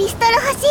ピストル欲しい。